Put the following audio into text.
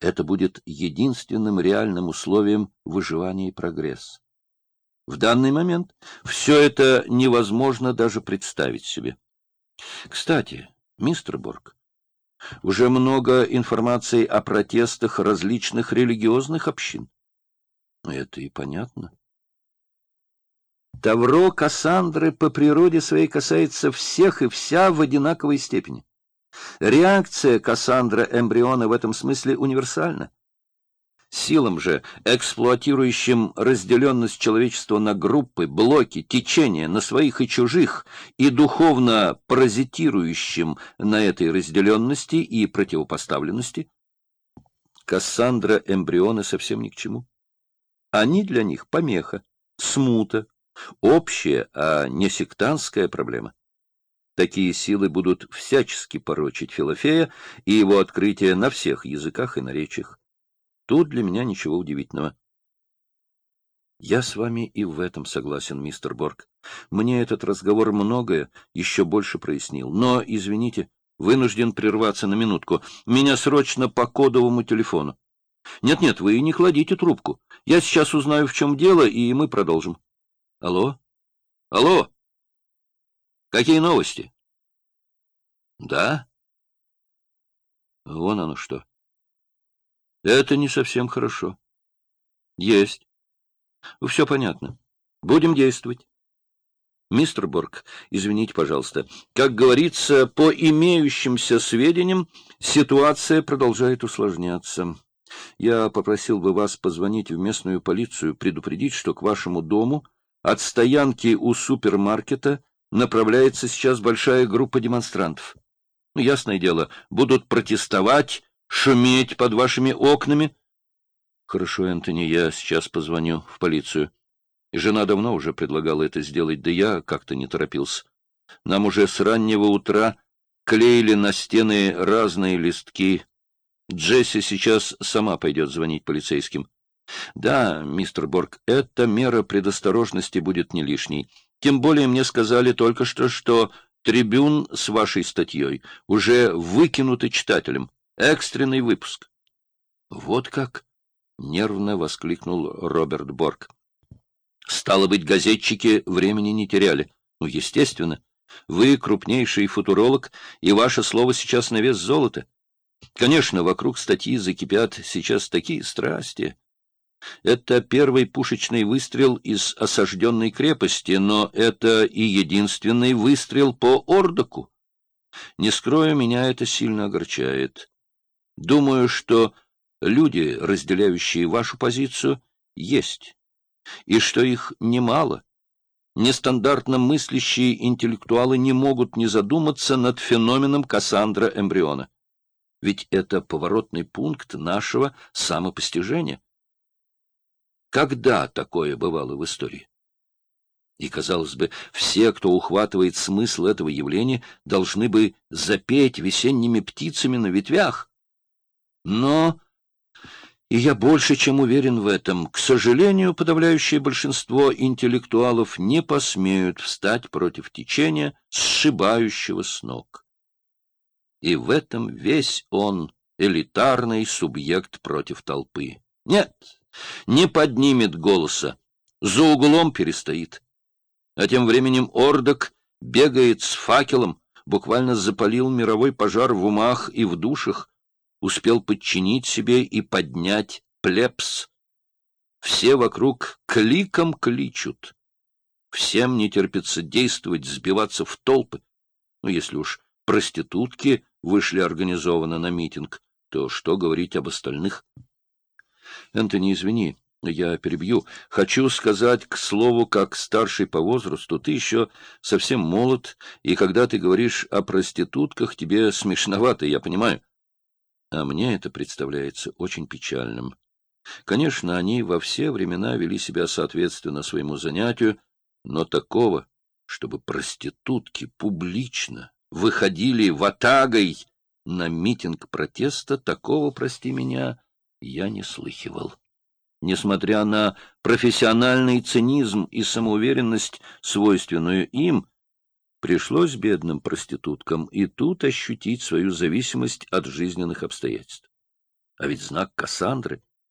Это будет единственным реальным условием выживания и прогресса. В данный момент все это невозможно даже представить себе. Кстати, мистер Борг, уже много информации о протестах различных религиозных общин. Это и понятно. Тавро Кассандры по природе своей касается всех и вся в одинаковой степени. Реакция Кассандра эмбриона в этом смысле универсальна. Силам же, эксплуатирующим разделенность человечества на группы, блоки, течения, на своих и чужих, и духовно паразитирующим на этой разделенности и противопоставленности, Кассандра эмбрионы совсем ни к чему. Они для них помеха, смута, общая, а не сектантская проблема. Такие силы будут всячески порочить Филофея и его открытие на всех языках и наречиях. Тут для меня ничего удивительного. Я с вами и в этом согласен, мистер Борг. Мне этот разговор многое еще больше прояснил. Но, извините, вынужден прерваться на минутку. Меня срочно по кодовому телефону. Нет-нет, вы не кладите трубку. Я сейчас узнаю, в чем дело, и мы продолжим. Алло? Алло? Какие новости? Да? Вон оно что. Это не совсем хорошо. Есть. Все понятно. Будем действовать. Мистер Борг, извините, пожалуйста. Как говорится, по имеющимся сведениям, ситуация продолжает усложняться. Я попросил бы вас позвонить в местную полицию, предупредить, что к вашему дому от стоянки у супермаркета направляется сейчас большая группа демонстрантов. Ну, ясное дело, будут протестовать, шуметь под вашими окнами. Хорошо, Энтони, я сейчас позвоню в полицию. Жена давно уже предлагала это сделать, да я как-то не торопился. Нам уже с раннего утра клеили на стены разные листки. Джесси сейчас сама пойдет звонить полицейским. Да, мистер Борг, эта мера предосторожности будет не лишней. Тем более мне сказали только что, что трибюн с вашей статьей уже выкинуты читателям. Экстренный выпуск. Вот как? Нервно воскликнул Роберт Борг. Стало быть, газетчики времени не теряли. Ну, естественно. Вы крупнейший футуролог, и ваше слово сейчас на вес золота. Конечно, вокруг статьи закипят сейчас такие страсти. Это первый пушечный выстрел из осажденной крепости, но это и единственный выстрел по Ордоку. Не скрою, меня это сильно огорчает. Думаю, что люди, разделяющие вашу позицию, есть, и что их немало. Нестандартно мыслящие интеллектуалы не могут не задуматься над феноменом Кассандра эмбриона. Ведь это поворотный пункт нашего самопостижения. Когда такое бывало в истории? И, казалось бы, все, кто ухватывает смысл этого явления, должны бы запеть весенними птицами на ветвях. Но, и я больше чем уверен в этом, к сожалению, подавляющее большинство интеллектуалов не посмеют встать против течения, сшибающего с ног. И в этом весь он, элитарный субъект против толпы. Нет, не поднимет голоса, за углом перестоит. А тем временем Ордок бегает с факелом, буквально запалил мировой пожар в умах и в душах, успел подчинить себе и поднять плебс. Все вокруг кликом кличут. Всем не терпится действовать, сбиваться в толпы. Ну, если уж проститутки вышли организованно на митинг, то что говорить об остальных? Энтони, извини, я перебью. Хочу сказать, к слову, как старший по возрасту, ты еще совсем молод, и когда ты говоришь о проститутках, тебе смешновато, я понимаю. А мне это представляется очень печальным. Конечно, они во все времена вели себя соответственно своему занятию, но такого, чтобы проститутки публично выходили в атагой на митинг протеста, такого, прости меня, я не слыхивал. Несмотря на профессиональный цинизм и самоуверенность, свойственную им, пришлось бедным проституткам и тут ощутить свою зависимость от жизненных обстоятельств. А ведь знак Кассандры.